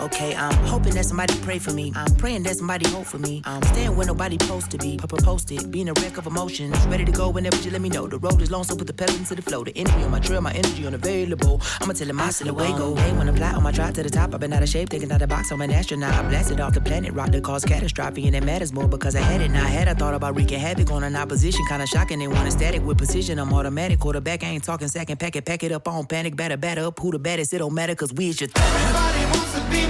okay, I'm hoping that somebody pray for me. I'm praying that somebody hope for me. I'm staying where nobody supposed to be. Papa posted, being a wreck of emotions. Ready to go whenever you let me know. The road is long, so put the pedal into the flow. The energy on my trail, my energy unavailable. I'ma tell him I still away go. When I fly on my drive to the top, I've been out of shape, thinking out the box. I'm an astronaut. I blasted off the planet, rock that caused catastrophe, and it matters more because I had it. Now I had I thought about wreaking havoc on an opposition, kinda shocking. They want a static with precision. I'm automatic, quarterback. I ain't talking second, pack it, pack it up on panic, batter, batter up. Who the baddest? It don't matter, cause we is your sympathy. Everybody wants to be